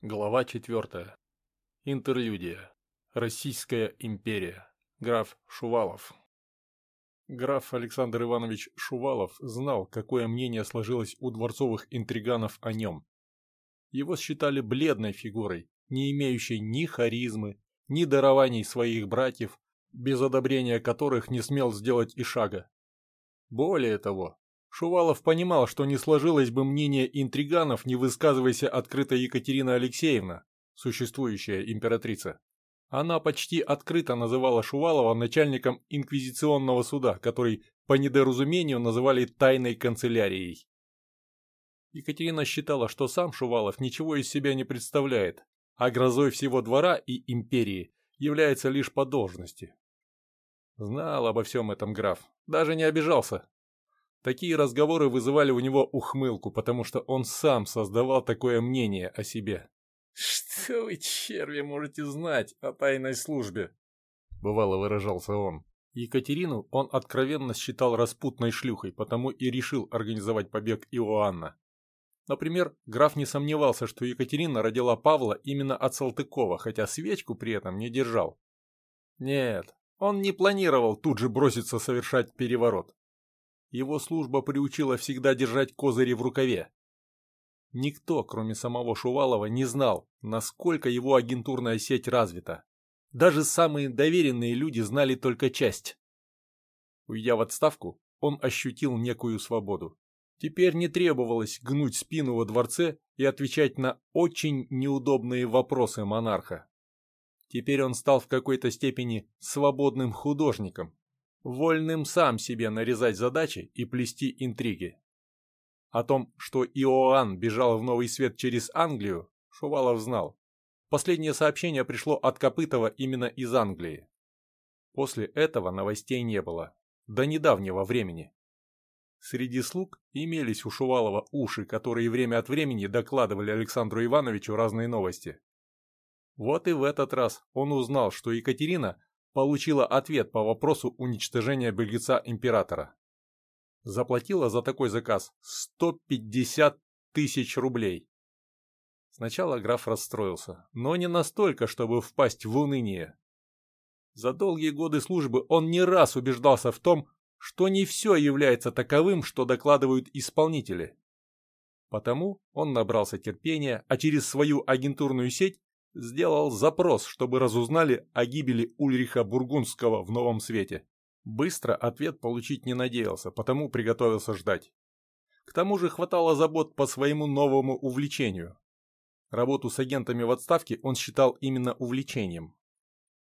Глава 4. Интерлюдия. Российская империя. Граф Шувалов. Граф Александр Иванович Шувалов знал, какое мнение сложилось у дворцовых интриганов о нем. Его считали бледной фигурой, не имеющей ни харизмы, ни дарований своих братьев, без одобрения которых не смел сделать и шага. Более того, Шувалов понимал, что не сложилось бы мнение интриганов, не высказывайся открыто Екатерина Алексеевна, существующая императрица. Она почти открыто называла Шувалова начальником инквизиционного суда, который по недоразумению называли тайной канцелярией. Екатерина считала, что сам Шувалов ничего из себя не представляет, а грозой всего двора и империи является лишь по должности. Знал обо всем этом граф, даже не обижался, Такие разговоры вызывали у него ухмылку, потому что он сам создавал такое мнение о себе. «Что вы, черви, можете знать о тайной службе?» Бывало выражался он. Екатерину он откровенно считал распутной шлюхой, потому и решил организовать побег Иоанна. Например, граф не сомневался, что Екатерина родила Павла именно от Салтыкова, хотя свечку при этом не держал. Нет, он не планировал тут же броситься совершать переворот. Его служба приучила всегда держать козыри в рукаве. Никто, кроме самого Шувалова, не знал, насколько его агентурная сеть развита. Даже самые доверенные люди знали только часть. Уйдя в отставку, он ощутил некую свободу. Теперь не требовалось гнуть спину во дворце и отвечать на очень неудобные вопросы монарха. Теперь он стал в какой-то степени свободным художником, вольным сам себе нарезать задачи и плести интриги. О том, что Иоанн бежал в Новый Свет через Англию, Шувалов знал. Последнее сообщение пришло от Копытова именно из Англии. После этого новостей не было. До недавнего времени. Среди слуг имелись у Шувалова уши, которые время от времени докладывали Александру Ивановичу разные новости. Вот и в этот раз он узнал, что Екатерина получила ответ по вопросу уничтожения беглеца императора. Заплатила за такой заказ 150 тысяч рублей. Сначала граф расстроился, но не настолько, чтобы впасть в уныние. За долгие годы службы он не раз убеждался в том, что не все является таковым, что докладывают исполнители. Потому он набрался терпения, а через свою агентурную сеть сделал запрос, чтобы разузнали о гибели Ульриха Бургундского в Новом Свете. Быстро ответ получить не надеялся, потому приготовился ждать. К тому же хватало забот по своему новому увлечению. Работу с агентами в отставке он считал именно увлечением.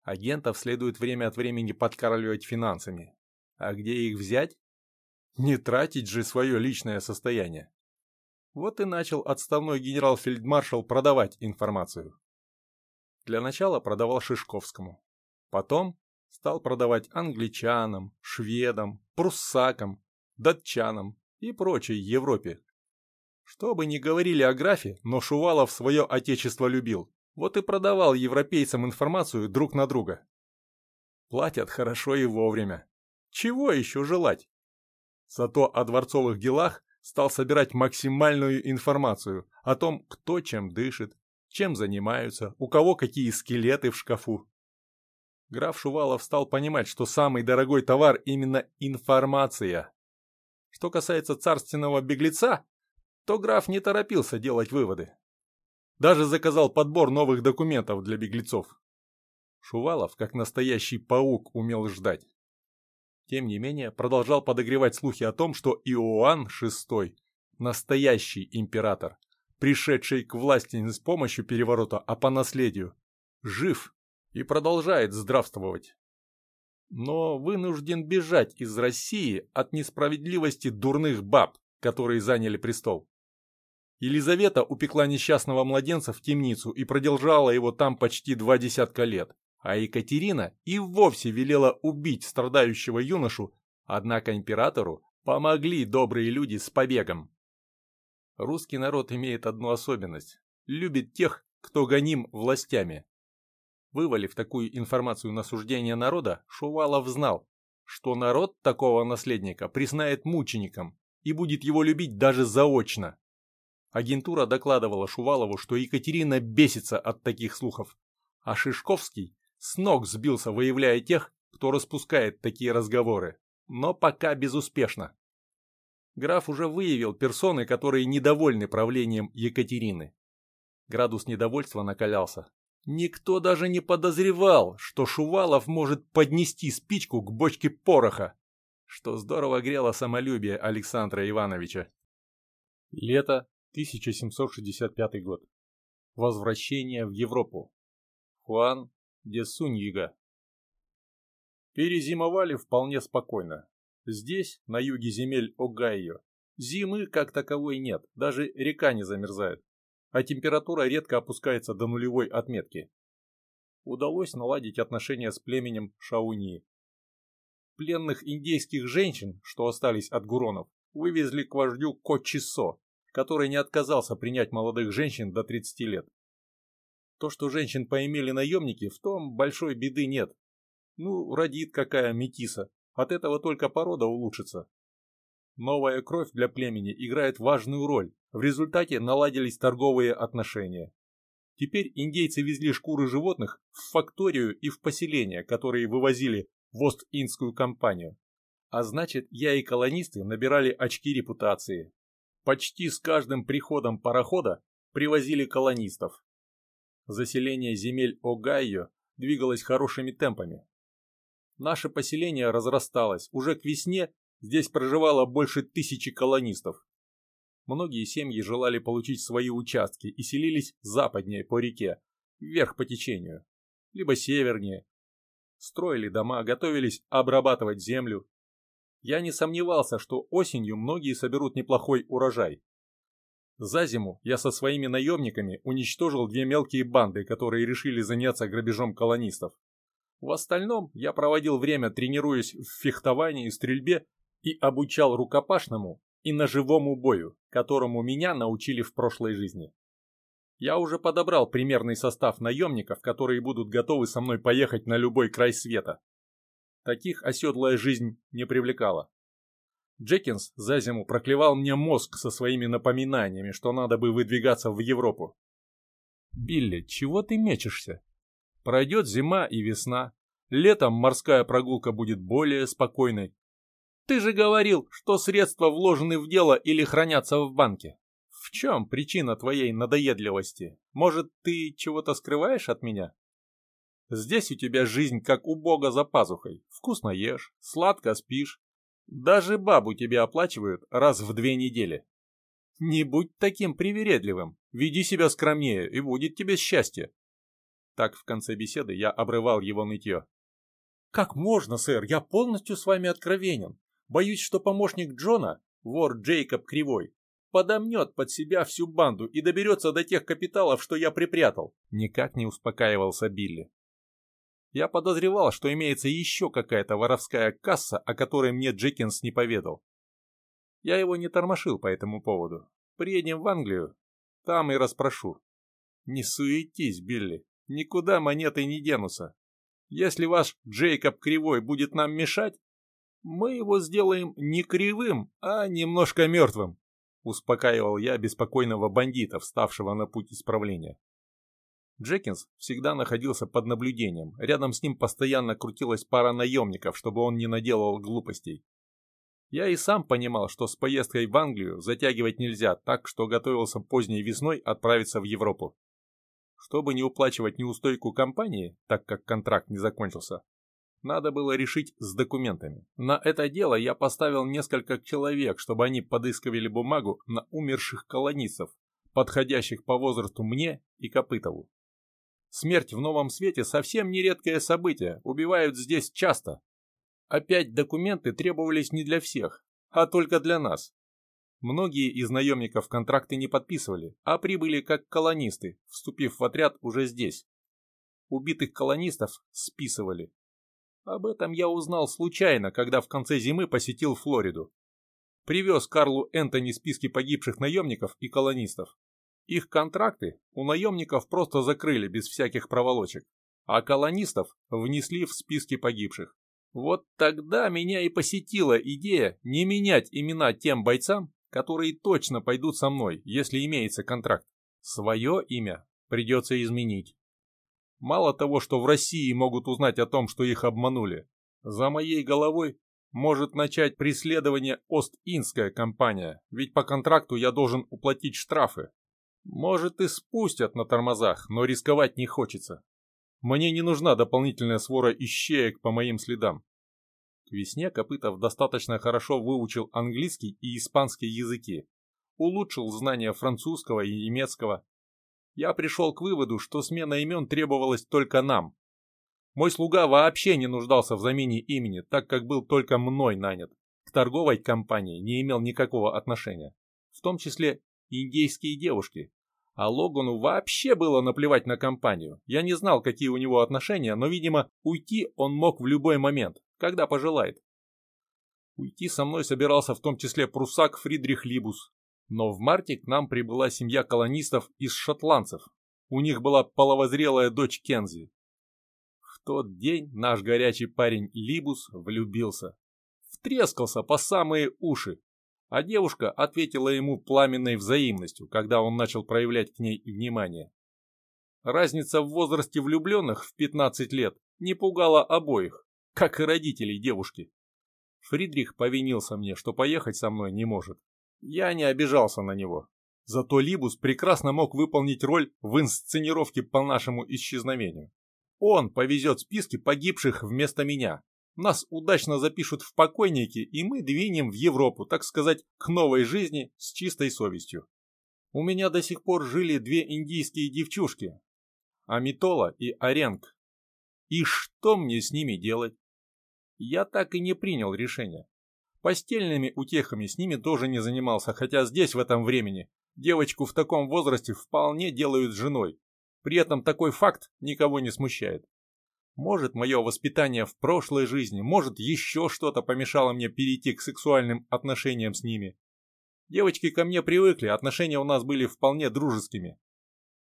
Агентов следует время от времени подкармливать финансами. А где их взять? Не тратить же свое личное состояние. Вот и начал отставной генерал-фельдмаршал продавать информацию. Для начала продавал Шишковскому. Потом стал продавать англичанам, шведам, пруссакам, датчанам и прочей Европе. Что бы ни говорили о графе, но Шувалов свое отечество любил, вот и продавал европейцам информацию друг на друга. Платят хорошо и вовремя. Чего еще желать? Зато о дворцовых делах стал собирать максимальную информацию о том, кто чем дышит, чем занимаются, у кого какие скелеты в шкафу. Граф Шувалов стал понимать, что самый дорогой товар именно информация. Что касается царственного беглеца, то граф не торопился делать выводы. Даже заказал подбор новых документов для беглецов. Шувалов, как настоящий паук, умел ждать. Тем не менее, продолжал подогревать слухи о том, что Иоанн VI – настоящий император, пришедший к власти не с помощью переворота, а по наследию, жив и продолжает здравствовать. Но вынужден бежать из России от несправедливости дурных баб, которые заняли престол. Елизавета упекла несчастного младенца в темницу и продержала его там почти два десятка лет, а Екатерина и вовсе велела убить страдающего юношу, однако императору помогли добрые люди с побегом. Русский народ имеет одну особенность – любит тех, кто гоним властями. Вывалив такую информацию на суждение народа, Шувалов знал, что народ такого наследника признает мучеником и будет его любить даже заочно. Агентура докладывала Шувалову, что Екатерина бесится от таких слухов, а Шишковский с ног сбился, выявляя тех, кто распускает такие разговоры, но пока безуспешно. Граф уже выявил персоны, которые недовольны правлением Екатерины. Градус недовольства накалялся. Никто даже не подозревал, что Шувалов может поднести спичку к бочке пороха, что здорово грело самолюбие Александра Ивановича. Лето 1765 год. Возвращение в Европу. Хуан де Суньига. Перезимовали вполне спокойно. Здесь, на юге земель Огайо, зимы как таковой нет, даже река не замерзает, а температура редко опускается до нулевой отметки. Удалось наладить отношения с племенем Шауни. Пленных индейских женщин, что остались от гуронов, вывезли к вождю Кочисо, который не отказался принять молодых женщин до 30 лет. То, что женщин поимели наемники, в том большой беды нет. Ну, родит какая метиса, от этого только порода улучшится. Новая кровь для племени играет важную роль, в результате наладились торговые отношения. Теперь индейцы везли шкуры животных в факторию и в поселения, которые вывозили в Ост-Индскую компанию. А значит, я и колонисты набирали очки репутации. Почти с каждым приходом парохода привозили колонистов. Заселение земель Огайо двигалось хорошими темпами. Наше поселение разрасталось. Уже к весне здесь проживало больше тысячи колонистов. Многие семьи желали получить свои участки и селились западнее по реке, вверх по течению, либо севернее. Строили дома, готовились обрабатывать землю, я не сомневался, что осенью многие соберут неплохой урожай. За зиму я со своими наемниками уничтожил две мелкие банды, которые решили заняться грабежом колонистов. В остальном я проводил время, тренируясь в фехтовании и стрельбе и обучал рукопашному и ножевому бою, которому меня научили в прошлой жизни. Я уже подобрал примерный состав наемников, которые будут готовы со мной поехать на любой край света. Таких оседлая жизнь не привлекала. Джекинс за зиму проклевал мне мозг со своими напоминаниями, что надо бы выдвигаться в Европу. «Билли, чего ты мечешься? Пройдет зима и весна. Летом морская прогулка будет более спокойной. Ты же говорил, что средства вложены в дело или хранятся в банке. В чем причина твоей надоедливости? Может, ты чего-то скрываешь от меня?» Здесь у тебя жизнь как у бога за пазухой. Вкусно ешь, сладко спишь. Даже бабу тебе оплачивают раз в две недели. Не будь таким привередливым. Веди себя скромнее, и будет тебе счастье. Так в конце беседы я обрывал его нытье. «Как можно, сэр? Я полностью с вами откровенен. Боюсь, что помощник Джона, вор Джейкоб Кривой, подомнет под себя всю банду и доберется до тех капиталов, что я припрятал». Никак не успокаивался Билли. Я подозревал, что имеется еще какая-то воровская касса, о которой мне Джекинс не поведал. Я его не тормошил по этому поводу. Приедем в Англию, там и расспрошу. Не суетись, Билли, никуда монеты не денутся. Если ваш Джейкоб Кривой будет нам мешать, мы его сделаем не кривым, а немножко мертвым, успокаивал я беспокойного бандита, вставшего на путь исправления. Джекинс всегда находился под наблюдением, рядом с ним постоянно крутилась пара наемников, чтобы он не наделал глупостей. Я и сам понимал, что с поездкой в Англию затягивать нельзя, так что готовился поздней весной отправиться в Европу. Чтобы не уплачивать неустойку компании, так как контракт не закончился, надо было решить с документами. На это дело я поставил несколько человек, чтобы они подыскивали бумагу на умерших колонистов, подходящих по возрасту мне и Копытову. Смерть в новом свете совсем не редкое событие, убивают здесь часто. Опять документы требовались не для всех, а только для нас. Многие из наемников контракты не подписывали, а прибыли как колонисты, вступив в отряд уже здесь. Убитых колонистов списывали. Об этом я узнал случайно, когда в конце зимы посетил Флориду. Привез Карлу Энтони списки погибших наемников и колонистов. Их контракты у наемников просто закрыли без всяких проволочек, а колонистов внесли в списки погибших. Вот тогда меня и посетила идея не менять имена тем бойцам, которые точно пойдут со мной, если имеется контракт. Свое имя придется изменить. Мало того, что в России могут узнать о том, что их обманули, за моей головой может начать преследование Ост-Индская компания, ведь по контракту я должен уплатить штрафы. Может и спустят на тормозах, но рисковать не хочется. Мне не нужна дополнительная свора ищеек по моим следам. Весне Копытов достаточно хорошо выучил английский и испанский языки, улучшил знания французского и немецкого. Я пришел к выводу, что смена имен требовалась только нам. Мой слуга вообще не нуждался в замене имени, так как был только мной нанят. К торговой компании не имел никакого отношения. В том числе индейские девушки. А Логану вообще было наплевать на компанию. Я не знал, какие у него отношения, но, видимо, уйти он мог в любой момент когда пожелает. Уйти со мной собирался в том числе прусак Фридрих Либус, но в марте к нам прибыла семья колонистов из шотландцев. У них была половозрелая дочь Кензи. В тот день наш горячий парень Либус влюбился. Втрескался по самые уши, а девушка ответила ему пламенной взаимностью, когда он начал проявлять к ней внимание. Разница в возрасте влюбленных в 15 лет не пугала обоих как и родителей девушки. Фридрих повинился мне, что поехать со мной не может. Я не обижался на него. Зато Либус прекрасно мог выполнить роль в инсценировке по нашему исчезновению. Он повезет списки погибших вместо меня. Нас удачно запишут в покойники, и мы двинем в Европу, так сказать, к новой жизни с чистой совестью. У меня до сих пор жили две индийские девчушки, Амитола и Оренг. И что мне с ними делать? Я так и не принял решения. Постельными утехами с ними тоже не занимался, хотя здесь в этом времени девочку в таком возрасте вполне делают женой. При этом такой факт никого не смущает. Может, мое воспитание в прошлой жизни, может, еще что-то помешало мне перейти к сексуальным отношениям с ними. Девочки ко мне привыкли, отношения у нас были вполне дружескими.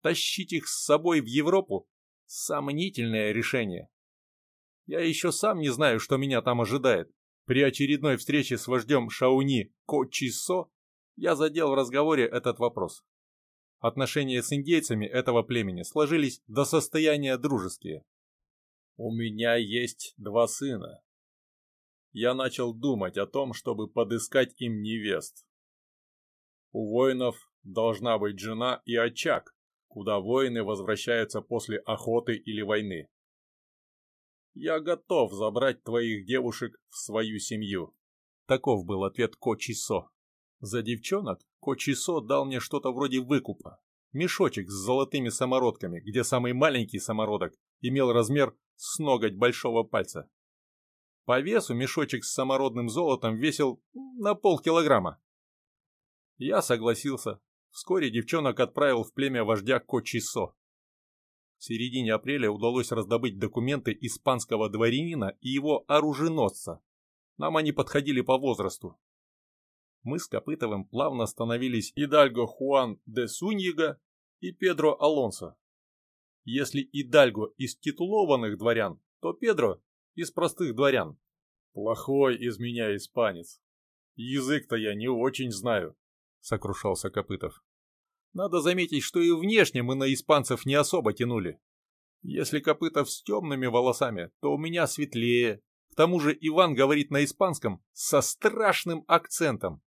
Тащить их с собой в Европу – сомнительное решение. Я еще сам не знаю, что меня там ожидает. При очередной встрече с вождем Шауни Кочисо я задел в разговоре этот вопрос. Отношения с индейцами этого племени сложились до состояния дружеские. У меня есть два сына. Я начал думать о том, чтобы подыскать им невест. У воинов должна быть жена и очаг, куда воины возвращаются после охоты или войны. Я готов забрать твоих девушек в свою семью. Таков был ответ Кочисо. За девчонок Кочисо дал мне что-то вроде выкупа. Мешочек с золотыми самородками, где самый маленький самородок имел размер с ноготь большого пальца. По весу мешочек с самородным золотом весил на полкилограмма. Я согласился. Вскоре девчонок отправил в племя вождя Кочисо. В середине апреля удалось раздобыть документы испанского дворянина и его оруженосца. Нам они подходили по возрасту. Мы с Копытовым плавно становились Идальго Хуан де Суньега и Педро Алонсо. Если Идальго из титулованных дворян, то Педро из простых дворян. Плохой из меня испанец. Язык-то я не очень знаю, сокрушался Копытов. Надо заметить, что и внешне мы на испанцев не особо тянули. Если Копытов с темными волосами, то у меня светлее. К тому же Иван говорит на испанском со страшным акцентом.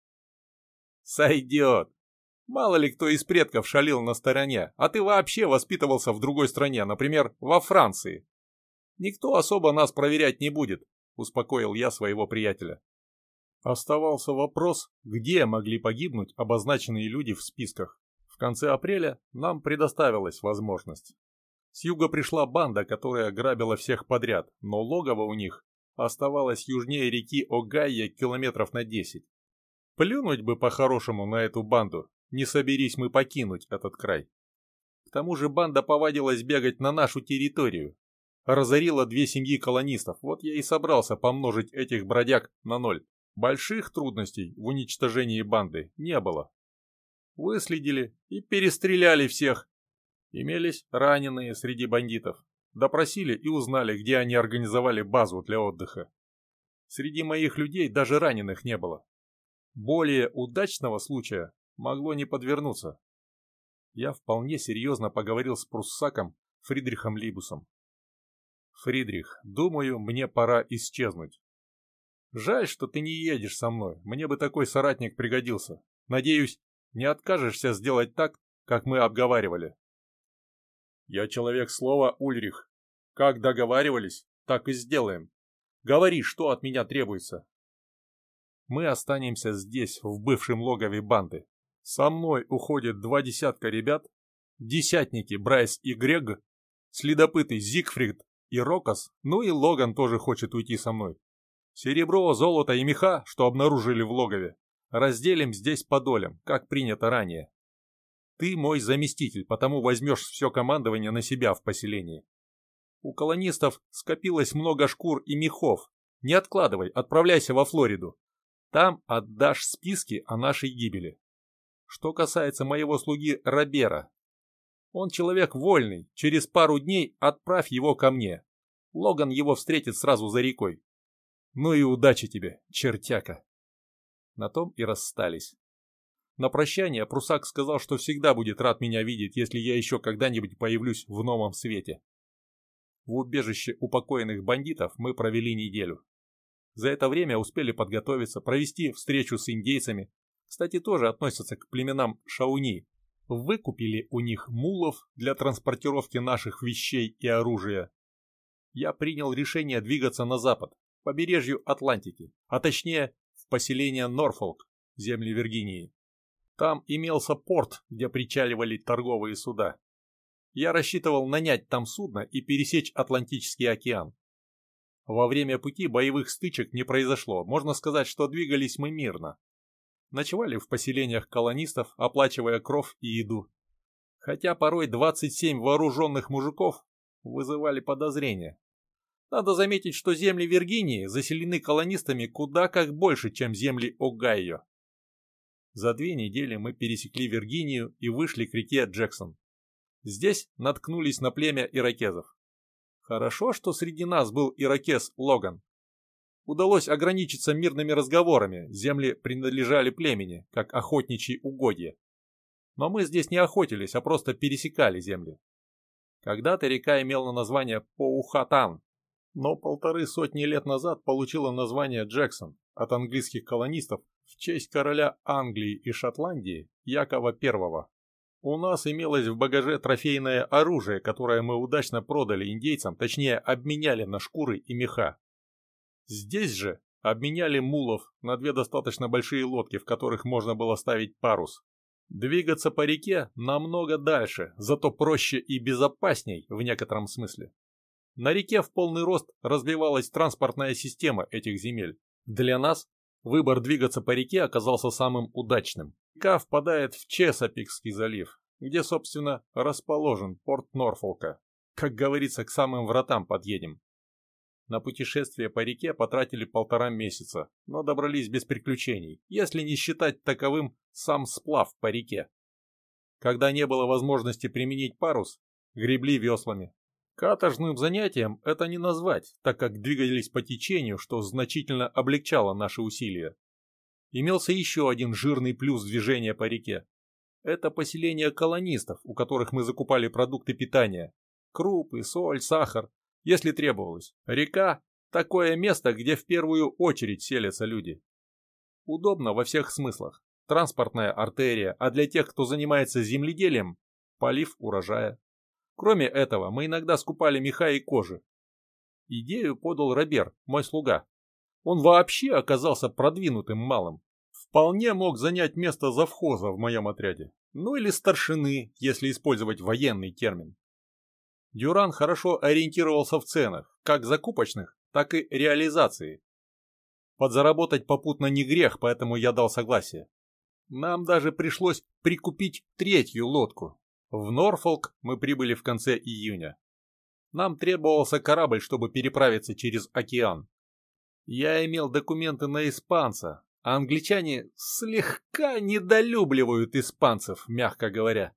Сойдет. Мало ли кто из предков шалил на стороне, а ты вообще воспитывался в другой стране, например, во Франции. Никто особо нас проверять не будет, успокоил я своего приятеля. Оставался вопрос, где могли погибнуть обозначенные люди в списках. В конце апреля нам предоставилась возможность. С юга пришла банда, которая грабила всех подряд, но логово у них оставалось южнее реки Огайя километров на 10. Плюнуть бы по-хорошему на эту банду, не соберись мы покинуть этот край. К тому же банда повадилась бегать на нашу территорию. Разорила две семьи колонистов, вот я и собрался помножить этих бродяг на ноль. Больших трудностей в уничтожении банды не было выследили и перестреляли всех. Имелись раненые среди бандитов. Допросили и узнали, где они организовали базу для отдыха. Среди моих людей даже раненых не было. Более удачного случая могло не подвернуться. Я вполне серьезно поговорил с пруссаком Фридрихом Либусом. «Фридрих, думаю, мне пора исчезнуть. Жаль, что ты не едешь со мной, мне бы такой соратник пригодился. Надеюсь, не откажешься сделать так, как мы обговаривали». «Я человек слова, Ульрих. Как договаривались, так и сделаем. Говори, что от меня требуется». «Мы останемся здесь, в бывшем логове банды. Со мной уходит два десятка ребят, десятники Брайс и Грег, следопыты Зигфрид и Рокос, ну и Логан тоже хочет уйти со мной. Серебро, золото и меха, что обнаружили в логове, разделим здесь по долям, как принято ранее. Ты мой заместитель, потому возьмешь все командование на себя в поселении. У колонистов скопилось много шкур и мехов. Не откладывай, отправляйся во Флориду. Там отдашь списки о нашей гибели. Что касается моего слуги Робера, он человек вольный, через пару дней отправь его ко мне. Логан его встретит сразу за рекой. Ну и удачи тебе, чертяка. На том и расстались. На прощание Прусак сказал, что всегда будет рад меня видеть, если я еще когда-нибудь появлюсь в новом свете. В убежище упокоенных бандитов мы провели неделю. За это время успели подготовиться, провести встречу с индейцами, кстати, тоже относятся к племенам Шауни. Выкупили у них мулов для транспортировки наших вещей и оружия. Я принял решение двигаться на запад, побережью Атлантики, а точнее поселение Норфолк, земли Виргинии. Там имелся порт, где причаливали торговые суда. Я рассчитывал нанять там судно и пересечь Атлантический океан. Во время пути боевых стычек не произошло, можно сказать, что двигались мы мирно ночевали в поселениях колонистов, оплачивая кров и еду. Хотя порой 27 вооруженных мужиков вызывали подозрения. Надо заметить, что земли Виргинии заселены колонистами куда как больше, чем земли Огайо. За две недели мы пересекли Виргинию и вышли к реке Джексон. Здесь наткнулись на племя иракезов. Хорошо, что среди нас был иракез Логан удалось ограничиться мирными разговорами, земли принадлежали племени, как охотничьи угодья. Но мы здесь не охотились, а просто пересекали земли. Когда-то река имела название Поухатан, но полторы сотни лет назад получила название Джексон от английских колонистов в честь короля Англии и Шотландии Якова I. У нас имелось в багаже трофейное оружие, которое мы удачно продали индейцам, точнее обменяли на шкуры и меха. Здесь же обменяли мулов на две достаточно большие лодки, в которых можно было ставить парус. Двигаться по реке намного дальше, зато проще и безопасней в некотором смысле. На реке в полный рост развивалась транспортная система этих земель. Для нас выбор двигаться по реке оказался самым удачным. Река впадает в Чесопикский залив, где, собственно, расположен порт Норфолка. Как говорится, к самым вратам подъедем. На путешествие по реке потратили полтора месяца, но добрались без приключений, если не считать таковым сам сплав по реке. Когда не было возможности применить парус, гребли веслами. Каторжным занятием это не назвать, так как двигались по течению, что значительно облегчало наши усилия. Имелся еще один жирный плюс движения по реке. Это поселение колонистов, у которых мы закупали продукты питания. Крупы, соль, сахар, если требовалось. Река – такое место, где в первую очередь селятся люди. Удобно во всех смыслах. Транспортная артерия, а для тех, кто занимается земледелием – полив урожая. Кроме этого, мы иногда скупали меха и кожи. Идею подал Робер, мой слуга. Он вообще оказался продвинутым малым. Вполне мог занять место завхоза в моем отряде. Ну или старшины, если использовать военный термин. Дюран хорошо ориентировался в ценах, как закупочных, так и реализации. Подзаработать попутно не грех, поэтому я дал согласие. Нам даже пришлось прикупить третью лодку. В Норфолк мы прибыли в конце июня. Нам требовался корабль, чтобы переправиться через океан. Я имел документы на испанца, а англичане слегка недолюбливают испанцев, мягко говоря.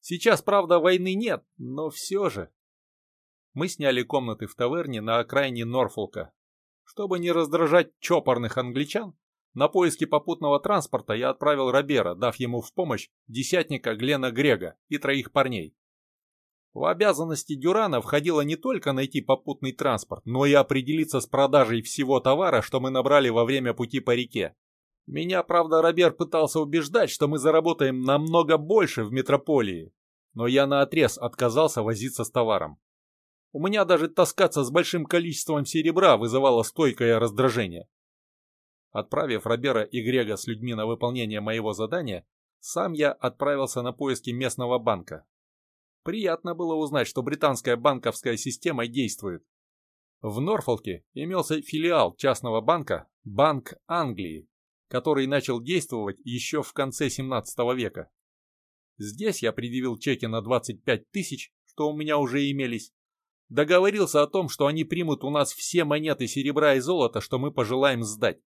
Сейчас, правда, войны нет, но все же. Мы сняли комнаты в таверне на окраине Норфолка. Чтобы не раздражать чопорных англичан, На поиски попутного транспорта я отправил Робера, дав ему в помощь десятника Глена Грега и троих парней. В обязанности Дюрана входило не только найти попутный транспорт, но и определиться с продажей всего товара, что мы набрали во время пути по реке. Меня, правда, Робер пытался убеждать, что мы заработаем намного больше в метрополии, но я наотрез отказался возиться с товаром. У меня даже таскаться с большим количеством серебра вызывало стойкое раздражение. Отправив Робера и Грега с людьми на выполнение моего задания, сам я отправился на поиски местного банка. Приятно было узнать, что британская банковская система действует. В Норфолке имелся филиал частного банка Банк Англии, который начал действовать еще в конце 17 века. Здесь я предъявил чеки на 25 тысяч, что у меня уже имелись, договорился о том, что они примут у нас все монеты серебра и золота, что мы пожелаем сдать.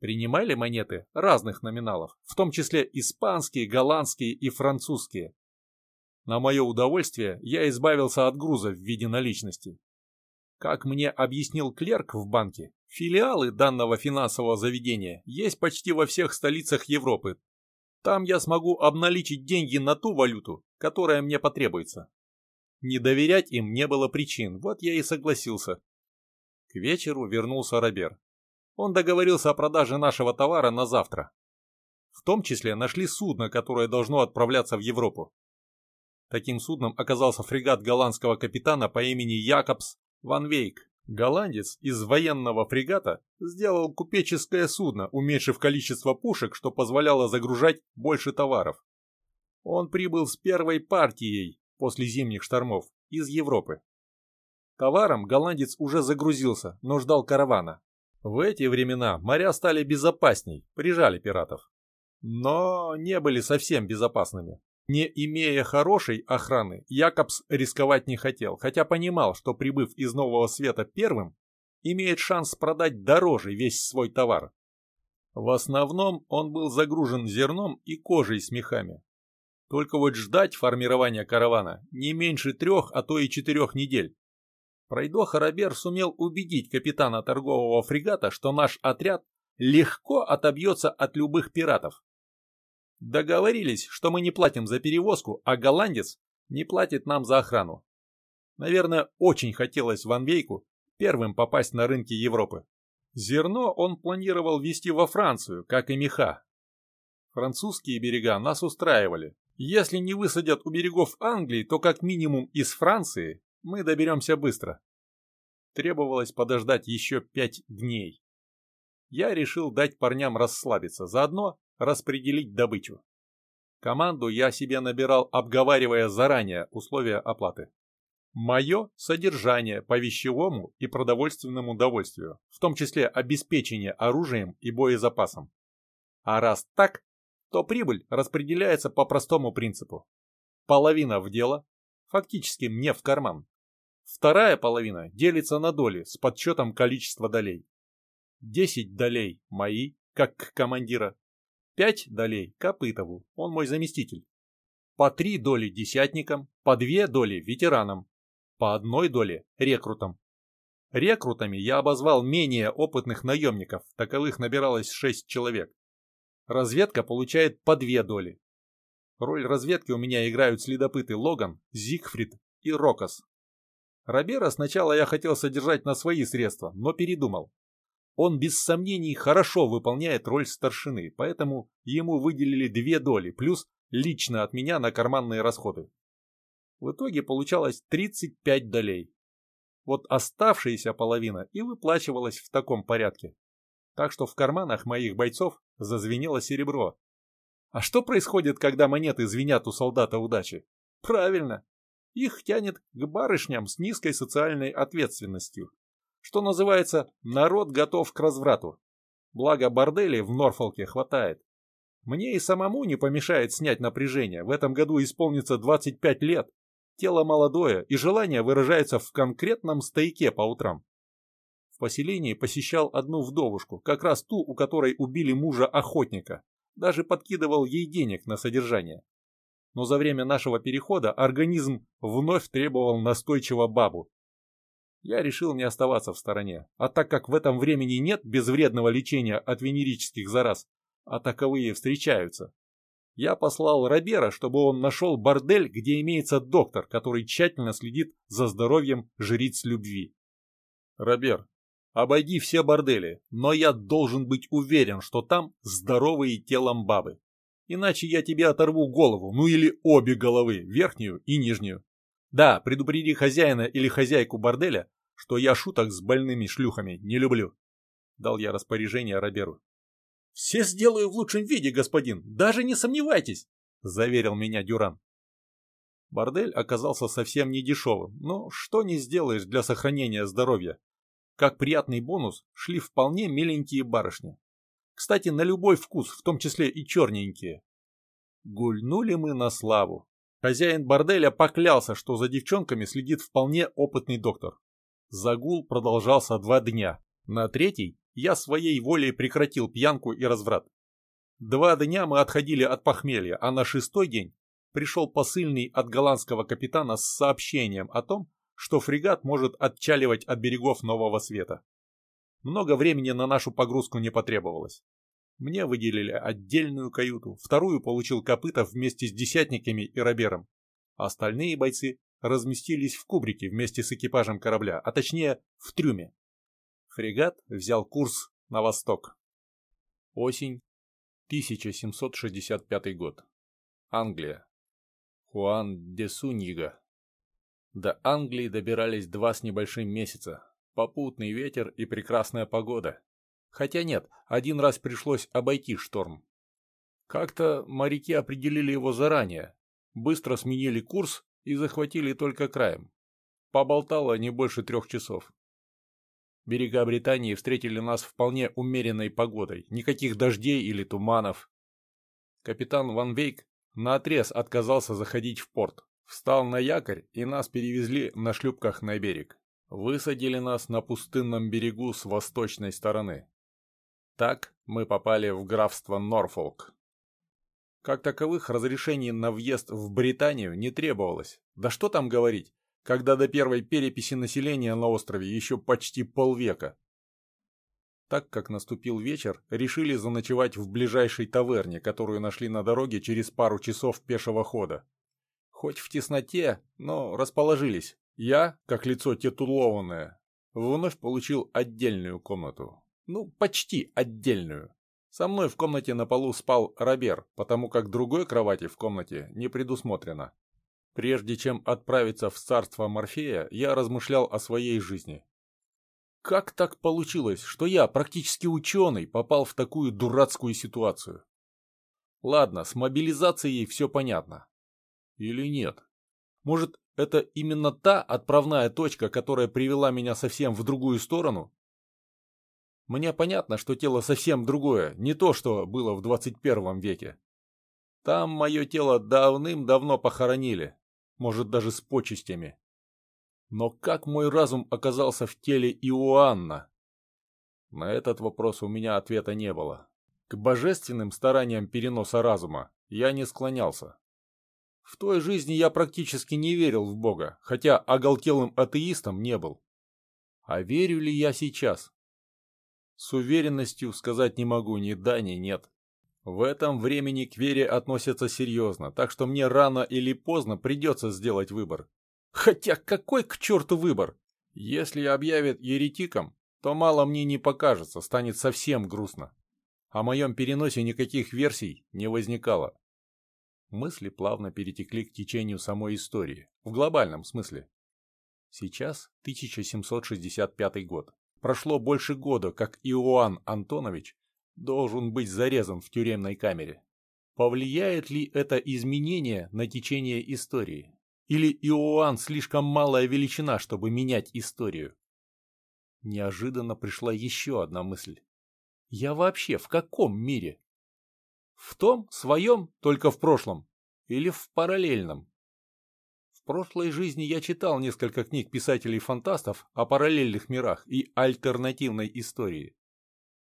Принимали монеты разных номиналов, в том числе испанские, голландские и французские. На мое удовольствие я избавился от груза в виде наличности. Как мне объяснил клерк в банке, филиалы данного финансового заведения есть почти во всех столицах Европы. Там я смогу обналичить деньги на ту валюту, которая мне потребуется. Не доверять им не было причин, вот я и согласился. К вечеру вернулся Робер. Он договорился о продаже нашего товара на завтра. В том числе нашли судно, которое должно отправляться в Европу. Таким судном оказался фрегат голландского капитана по имени Якобс Ван Вейк. Голландец из военного фрегата сделал купеческое судно, уменьшив количество пушек, что позволяло загружать больше товаров. Он прибыл с первой партией после зимних штормов из Европы. Товаром голландец уже загрузился, но ждал каравана. В эти времена моря стали безопасней, прижали пиратов. Но не были совсем безопасными. Не имея хорошей охраны, Якобс рисковать не хотел, хотя понимал, что прибыв из Нового Света первым, имеет шанс продать дороже весь свой товар. В основном он был загружен зерном и кожей с мехами. Только вот ждать формирования каравана не меньше трех, а то и четырех недель. Пройдоха Робер сумел убедить капитана торгового фрегата, что наш отряд легко отобьется от любых пиратов. Договорились, что мы не платим за перевозку, а голландец не платит нам за охрану. Наверное, очень хотелось Ван Вейку первым попасть на рынки Европы. Зерно он планировал везти во Францию, как и меха. Французские берега нас устраивали. Если не высадят у берегов Англии, то как минимум из Франции мы доберемся быстро. Требовалось подождать еще пять дней. Я решил дать парням расслабиться, заодно распределить добычу. Команду я себе набирал, обговаривая заранее условия оплаты. Мое содержание по вещевому и продовольственному удовольствию, в том числе обеспечение оружием и боезапасом. А раз так, то прибыль распределяется по простому принципу. Половина в дело, фактически мне в карман. Вторая половина делится на доли с подсчетом количества долей. 10 долей мои, как командира. 5 долей Копытову, он мой заместитель. По 3 доли десятникам, по 2 доли ветеранам, по одной доле рекрутам. Рекрутами я обозвал менее опытных наемников, таковых набиралось 6 человек. Разведка получает по 2 доли. Роль разведки у меня играют следопыты Логан, Зигфрид и Рокос. Робера сначала я хотел содержать на свои средства, но передумал. Он без сомнений хорошо выполняет роль старшины, поэтому ему выделили две доли, плюс лично от меня на карманные расходы. В итоге получалось 35 долей. Вот оставшаяся половина и выплачивалась в таком порядке. Так что в карманах моих бойцов зазвенело серебро. А что происходит, когда монеты звенят у солдата удачи? Правильно, их тянет к барышням с низкой социальной ответственностью. Что называется, народ готов к разврату. Благо борделей в Норфолке хватает. Мне и самому не помешает снять напряжение. В этом году исполнится 25 лет. Тело молодое, и желание выражается в конкретном стейке по утрам. В поселении посещал одну вдовушку, как раз ту, у которой убили мужа охотника. Даже подкидывал ей денег на содержание но за время нашего перехода организм вновь требовал настойчиво бабу. я решил не оставаться в стороне. А так как в этом времени нет безвредного лечения от венерических зараз, а таковые встречаются, я послал Робера, чтобы он нашел бордель, где имеется доктор, который тщательно следит за здоровьем жриц любви. Робер, обойди все бордели, но я должен быть уверен, что там здоровые телом бабы. Иначе я тебе оторву голову, ну или обе головы, верхнюю и нижнюю. Да, предупреди хозяина или хозяйку борделя, что я шуток с больными шлюхами не люблю. Дал я распоряжение Роберу. «Все сделаю в лучшем виде, господин, даже не сомневайтесь», — заверил меня Дюран. Бордель оказался совсем не дешевым, но что не сделаешь для сохранения здоровья. Как приятный бонус шли вполне миленькие барышни. Кстати, на любой вкус, в том числе и черненькие. Гульнули мы на славу. Хозяин борделя поклялся, что за девчонками следит вполне опытный доктор. Загул продолжался два дня. На третий я своей волей прекратил пьянку и разврат. Два дня мы отходили от похмелья, а на шестой день пришел посыльный от голландского капитана с сообщением о том, что фрегат может отчаливать от берегов Нового Света. Много времени на нашу погрузку не потребовалось. Мне выделили отдельную каюту, вторую получил Копытов вместе с десятниками и Робером. Остальные бойцы разместились в кубрике вместе с экипажем корабля, а точнее в трюме. Фрегат взял курс на восток. Осень, 1765 год. Англия. Хуан де Суньига. До Англии добирались два с небольшим месяца. Попутный ветер и прекрасная погода. Хотя нет, один раз пришлось обойти шторм. Как-то моряки определили его заранее, быстро сменили курс и захватили только краем. Поболтало не больше трех часов. Берега Британии встретили нас вполне умеренной погодой, никаких дождей или туманов. Капитан Ван Вейк наотрез отказался заходить в порт. Встал на якорь, и нас перевезли на шлюпках на берег. Высадили нас на пустынном берегу с восточной стороны. Так мы попали в графство Норфолк. Как таковых разрешений на въезд в Британию не требовалось. Да что там говорить, когда до первой переписи населения на острове еще почти полвека. Так как наступил вечер, решили заночевать в ближайшей таверне, которую нашли на дороге через пару часов пешего хода. Хоть в тесноте, но расположились. Я, как лицо титулованное, вновь получил отдельную комнату. Ну, почти отдельную. Со мной в комнате на полу спал Робер, потому как другой кровати в комнате не предусмотрено. Прежде чем отправиться в царство Морфея, я размышлял о своей жизни. Как так получилось, что я, практически ученый, попал в такую дурацкую ситуацию? Ладно, с мобилизацией все понятно. Или нет? Может, это именно та отправная точка, которая привела меня совсем в другую сторону? Мне понятно, что тело совсем другое, не то, что было в 21 веке. Там мое тело давным-давно похоронили, может даже с почестями. Но как мой разум оказался в теле Иоанна? На этот вопрос у меня ответа не было. К божественным стараниям переноса разума я не склонялся. В той жизни я практически не верил в Бога, хотя оголтелым атеистом не был. А верю ли я сейчас? С уверенностью сказать не могу ни да, ни нет. В этом времени к вере относятся серьезно, так что мне рано или поздно придется сделать выбор. Хотя какой к черту выбор? Если объявят еретиком, то мало мне не покажется, станет совсем грустно. О моем переносе никаких версий не возникало. Мысли плавно перетекли к течению самой истории, в глобальном смысле. Сейчас 1765 год. Прошло больше года, как Иоанн Антонович должен быть зарезан в тюремной камере. Повлияет ли это изменение на течение истории? Или Иоанн слишком малая величина, чтобы менять историю? Неожиданно пришла еще одна мысль. Я вообще в каком мире? В том, своем, только в прошлом? Или в параллельном? В прошлой жизни я читал несколько книг писателей-фантастов о параллельных мирах и альтернативной истории.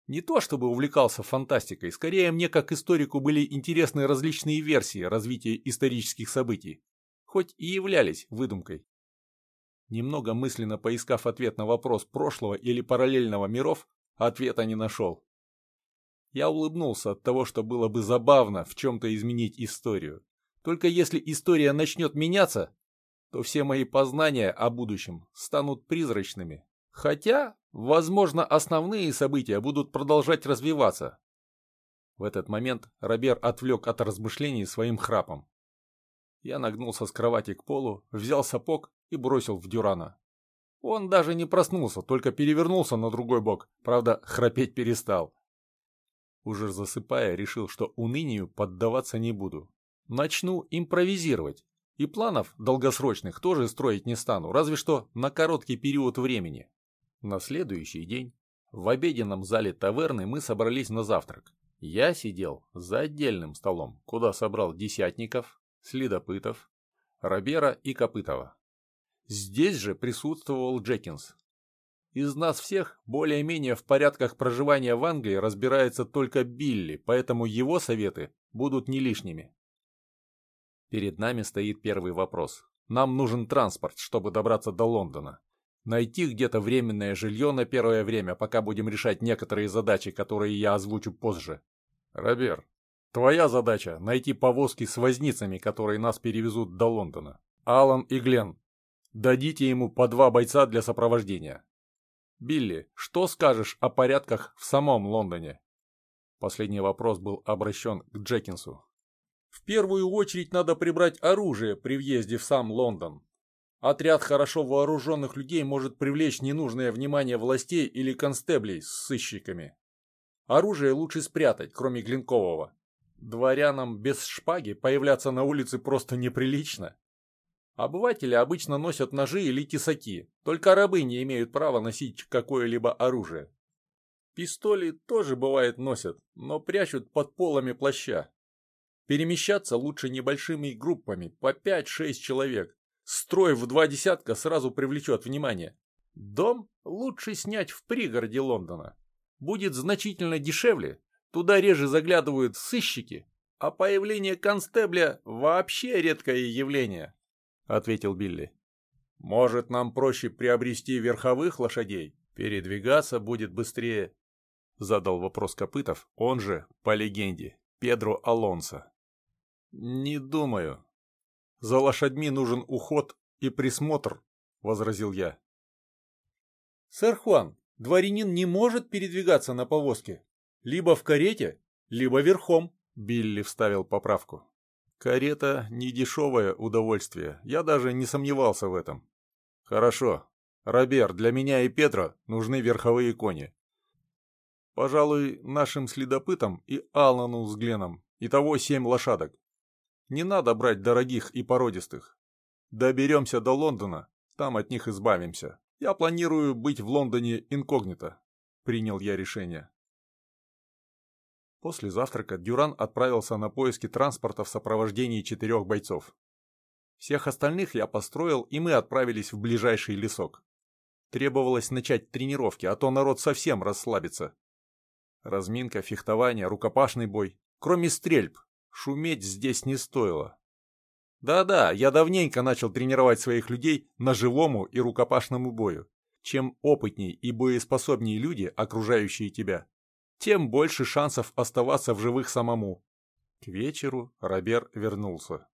Не то чтобы увлекался фантастикой, скорее мне как историку были интересны различные версии развития исторических событий, хоть и являлись выдумкой. Немного мысленно поискав ответ на вопрос прошлого или параллельного миров, ответа не нашел. Я улыбнулся от того, что было бы забавно в чем-то изменить историю. Только если история начнет меняться, то все мои познания о будущем станут призрачными. Хотя, возможно, основные события будут продолжать развиваться. В этот момент Робер отвлек от размышлений своим храпом. Я нагнулся с кровати к полу, взял сапог и бросил в Дюрана. Он даже не проснулся, только перевернулся на другой бок, правда, храпеть перестал. Уже засыпая, решил, что унынию поддаваться не буду. Начну импровизировать. И планов долгосрочных тоже строить не стану, разве что на короткий период времени. На следующий день в обеденном зале таверны мы собрались на завтрак. Я сидел за отдельным столом, куда собрал десятников, следопытов, Робера и Копытова. Здесь же присутствовал Джекинс. Из нас всех более-менее в порядках проживания в Англии разбирается только Билли, поэтому его советы будут не лишними. Перед нами стоит первый вопрос. Нам нужен транспорт, чтобы добраться до Лондона. Найти где-то временное жилье на первое время, пока будем решать некоторые задачи, которые я озвучу позже. Робер, Твоя задача — найти повозки с возницами, которые нас перевезут до Лондона. Алан и Глен. Дадите ему по два бойца для сопровождения. Билли, что скажешь о порядках в самом Лондоне? Последний вопрос был обращен к Джекинсу. В первую очередь надо прибрать оружие при въезде в сам Лондон. Отряд хорошо вооруженных людей может привлечь ненужное внимание властей или констеблей с сыщиками. Оружие лучше спрятать, кроме Глинкового. Дворянам без шпаги появляться на улице просто неприлично. Обыватели обычно носят ножи или тесаки, только рабы не имеют права носить какое-либо оружие. Пистоли тоже бывает носят, но прячут под полами плаща. Перемещаться лучше небольшими группами, по 5-6 человек. Строй в два десятка сразу привлечет внимание. Дом лучше снять в пригороде Лондона. Будет значительно дешевле, Туда реже заглядывают сыщики, а появление констебля вообще редкое явление», — ответил Билли. «Может, нам проще приобрести верховых лошадей? Передвигаться будет быстрее», — задал вопрос Копытов, он же, по легенде, Педро Алонсо. «Не думаю. За лошадьми нужен уход и присмотр», — возразил я. «Сэр Хуан, дворянин не может передвигаться на повозке», либо в карете, либо верхом, Билли вставил поправку. Карета – недешевое удовольствие, я даже не сомневался в этом. Хорошо. Робер, для меня и Петра нужны верховые кони. Пожалуй, нашим следопытам и Аллану с Гленом. Итого семь лошадок. Не надо брать дорогих и породистых. Доберемся до Лондона, там от них избавимся. Я планирую быть в Лондоне инкогнито. Принял я решение. После завтрака Дюран отправился на поиски транспорта в сопровождении четырех бойцов. Всех остальных я построил, и мы отправились в ближайший лесок. Требовалось начать тренировки, а то народ совсем расслабится. Разминка, фехтование, рукопашный бой. Кроме стрельб, шуметь здесь не стоило. Да-да, я давненько начал тренировать своих людей на живому и рукопашному бою. Чем опытней и боеспособнее люди, окружающие тебя, тем больше шансов оставаться в живых самому. К вечеру Робер вернулся.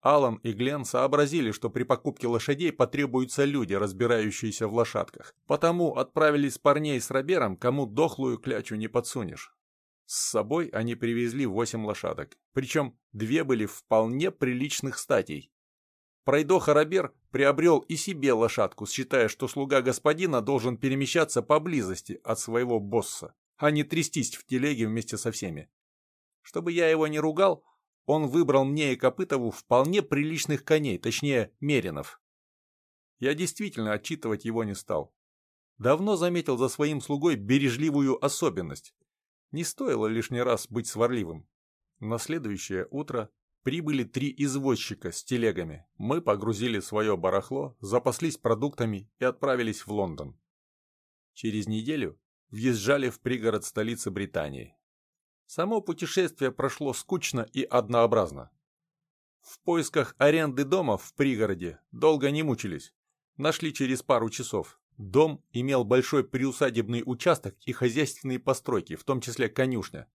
Алан и Глен сообразили, что при покупке лошадей потребуются люди, разбирающиеся в лошадках. Потому отправились парней с Робером, кому дохлую клячу не подсунешь. С собой они привезли восемь лошадок, причем две были вполне приличных статей. Пройдоха Робер приобрел и себе лошадку, считая, что слуга господина должен перемещаться поблизости от своего босса а не трястись в телеге вместе со всеми. Чтобы я его не ругал, он выбрал мне и Копытову вполне приличных коней, точнее, меринов. Я действительно отчитывать его не стал. Давно заметил за своим слугой бережливую особенность. Не стоило лишний раз быть сварливым. На следующее утро прибыли три извозчика с телегами. Мы погрузили свое барахло, запаслись продуктами и отправились в Лондон. Через неделю въезжали в пригород столицы Британии. Само путешествие прошло скучно и однообразно. В поисках аренды дома в пригороде долго не мучились. нашли через пару часов. Дом имел большой приусадебный участок и хозяйственные постройки, в том числе конюшня.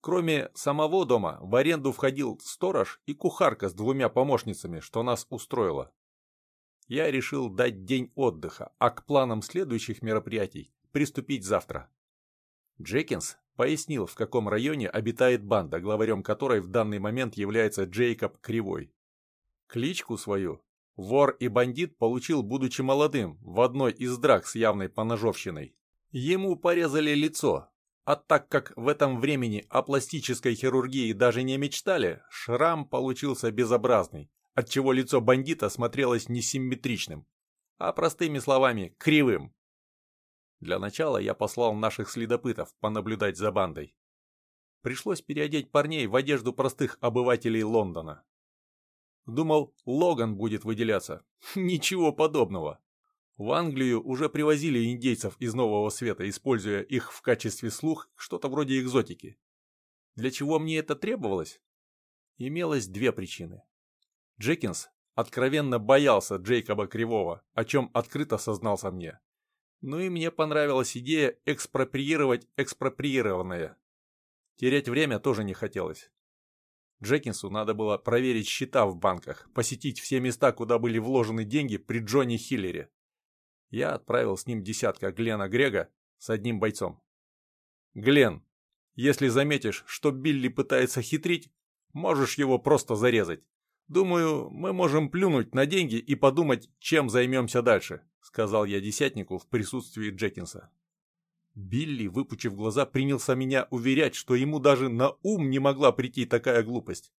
Кроме самого дома, в аренду входил сторож и кухарка с двумя помощницами, что нас устроило. Я решил дать день отдыха, а к планам следующих мероприятий приступить завтра. Джекинс пояснил, в каком районе обитает банда, главарем которой в данный момент является Джейкоб Кривой. Кличку свою вор и бандит получил, будучи молодым, в одной из драк с явной поножовщиной. Ему порезали лицо, а так как в этом времени о пластической хирургии даже не мечтали, шрам получился безобразный, отчего лицо бандита смотрелось несимметричным, а простыми словами кривым. Для начала я послал наших следопытов понаблюдать за бандой. Пришлось переодеть парней в одежду простых обывателей Лондона. Думал, Логан будет выделяться. Ничего подобного. В Англию уже привозили индейцев из Нового Света, используя их в качестве слух, что-то вроде экзотики. Для чего мне это требовалось? Имелось две причины. Джекинс откровенно боялся Джейкоба Кривого, о чем открыто сознался мне. Ну и мне понравилась идея экспроприировать экспроприированное. Терять время тоже не хотелось. Джекинсу надо было проверить счета в банках, посетить все места, куда были вложены деньги при Джонни Хиллере. Я отправил с ним десятка Глена Грега с одним бойцом. «Глен, если заметишь, что Билли пытается хитрить, можешь его просто зарезать. Думаю, мы можем плюнуть на деньги и подумать, чем займемся дальше сказал я десятнику в присутствии Джекинса. Билли, выпучив глаза, принялся меня уверять, что ему даже на ум не могла прийти такая глупость.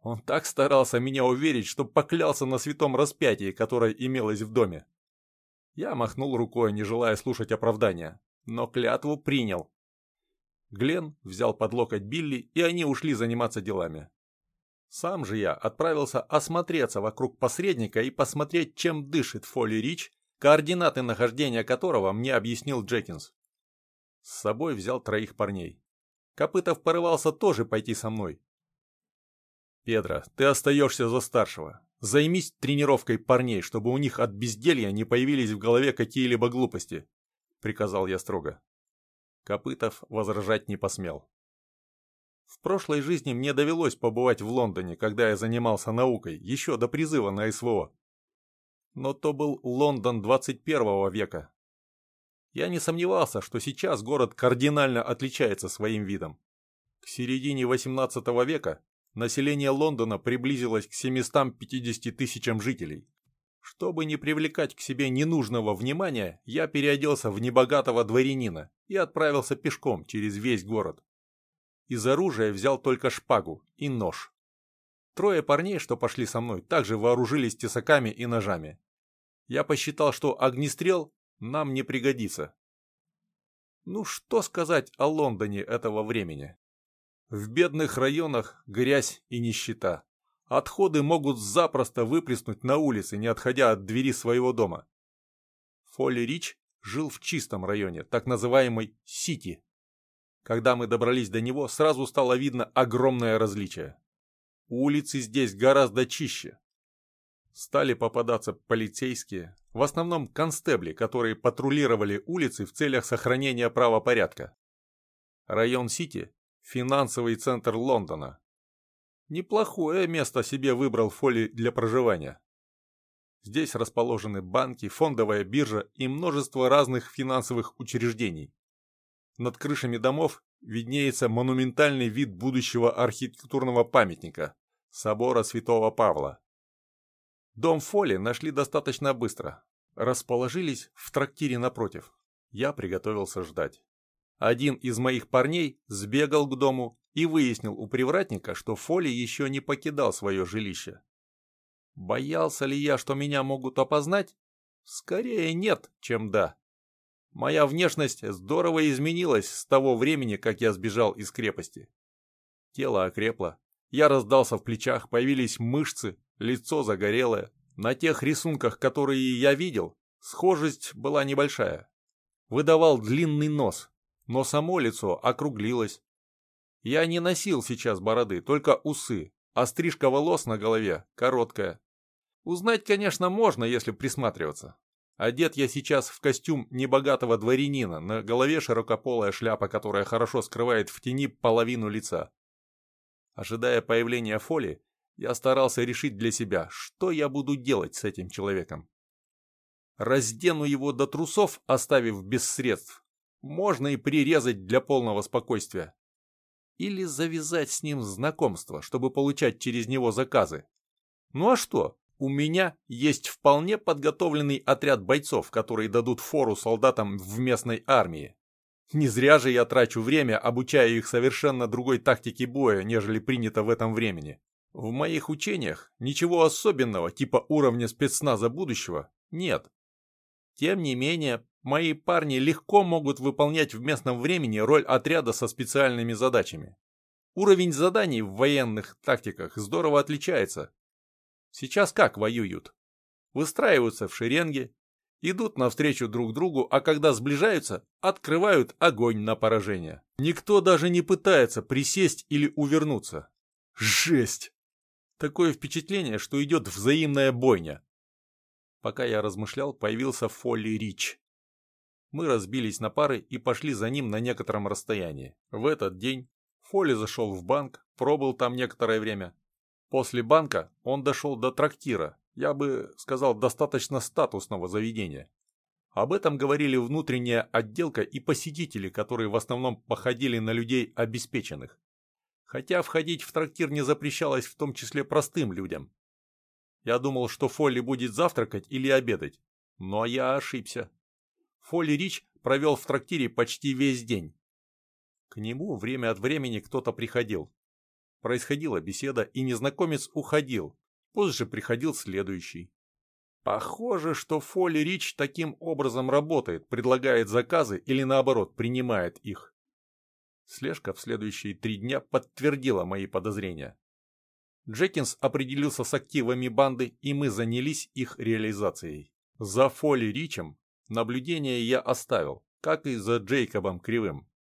Он так старался меня уверить, что поклялся на святом распятии, которое имелось в доме. Я махнул рукой, не желая слушать оправдания, но клятву принял. Глен взял под локоть Билли, и они ушли заниматься делами. Сам же я отправился осмотреться вокруг посредника и посмотреть, чем дышит Фолли Рич координаты нахождения которого мне объяснил Джекинс. С собой взял троих парней. Копытов порывался тоже пойти со мной. «Педро, ты остаешься за старшего. Займись тренировкой парней, чтобы у них от безделья не появились в голове какие-либо глупости», — приказал я строго. Копытов возражать не посмел. В прошлой жизни мне довелось побывать в Лондоне, когда я занимался наукой, еще до призыва на СВО но то был Лондон 21 века. Я не сомневался, что сейчас город кардинально отличается своим видом. К середине 18 века население Лондона приблизилось к 750 тысячам жителей. Чтобы не привлекать к себе ненужного внимания, я переоделся в небогатого дворянина и отправился пешком через весь город. Из оружия взял только шпагу и нож. Трое парней, что пошли со мной, также вооружились тесаками и ножами. Я посчитал, что огнестрел нам не пригодится. Ну что сказать о Лондоне этого времени? В бедных районах грязь и нищета. Отходы могут запросто выплеснуть на улице, не отходя от двери своего дома. Фолли Рич жил в чистом районе, так называемой Сити. Когда мы добрались до него, сразу стало видно огромное различие. Улицы здесь гораздо чище. Стали попадаться полицейские, в основном констебли, которые патрулировали улицы в целях сохранения правопорядка. Район Сити – финансовый центр Лондона. Неплохое место себе выбрал Фоли для проживания. Здесь расположены банки, фондовая биржа и множество разных финансовых учреждений. Над крышами домов виднеется монументальный вид будущего архитектурного памятника – собора Святого Павла. Дом Фоли нашли достаточно быстро. Расположились в трактире напротив. Я приготовился ждать. Один из моих парней сбегал к дому и выяснил у привратника, что Фоли еще не покидал свое жилище. Боялся ли я, что меня могут опознать? Скорее нет, чем да. Моя внешность здорово изменилась с того времени, как я сбежал из крепости. Тело окрепло, я раздался в плечах, появились мышцы, лицо загорелое. На тех рисунках, которые я видел, схожесть была небольшая. Выдавал длинный нос, но само лицо округлилось. Я не носил сейчас бороды, только усы, а стрижка волос на голове короткая. Узнать, конечно, можно, если присматриваться. Одет я сейчас в костюм небогатого дворянина, на голове широкополая шляпа, которая хорошо скрывает в тени половину лица. Ожидая появления Фоли, я старался решить для себя, что я буду делать с этим человеком. Раздену его до трусов, оставив без средств. Можно и прирезать для полного спокойствия. Или завязать с ним знакомство, чтобы получать через него заказы. Ну а что? У меня есть вполне подготовленный отряд бойцов, которые дадут фору солдатам в местной армии. Не зря же я трачу время, обучая их совершенно другой тактике боя, нежели принято в этом времени. В моих учениях ничего особенного, типа уровня спецназа будущего, нет. Тем не менее, мои парни легко могут выполнять в местном времени роль отряда со специальными задачами. Уровень заданий в военных тактиках здорово отличается, Сейчас как воюют? Выстраиваются в шеренге, идут навстречу друг другу, а когда сближаются, открывают огонь на поражение. Никто даже не пытается присесть или увернуться. Жесть! Такое впечатление, что идет взаимная бойня. Пока я размышлял, появился Фолли Рич. Мы разбились на пары и пошли за ним на некотором расстоянии. В этот день Фолли зашел в банк, пробыл там некоторое время, После банка он дошел до трактира, я бы сказал, достаточно статусного заведения. Об этом говорили внутренняя отделка и посетители, которые в основном походили на людей обеспеченных. Хотя входить в трактир не запрещалось в том числе простым людям. Я думал, что Фолли будет завтракать или обедать, но я ошибся. Фолли Рич провел в трактире почти весь день. К нему время от времени кто-то приходил. Происходила беседа, и незнакомец уходил. Позже приходил следующий. Похоже, что Фолли Рич таким образом работает, предлагает заказы или наоборот принимает их. Слежка в следующие три дня подтвердила мои подозрения. Джекинс определился с активами банды, и мы занялись их реализацией. За Фолли Ричем наблюдение я оставил, как и за Джейкобом Кривым.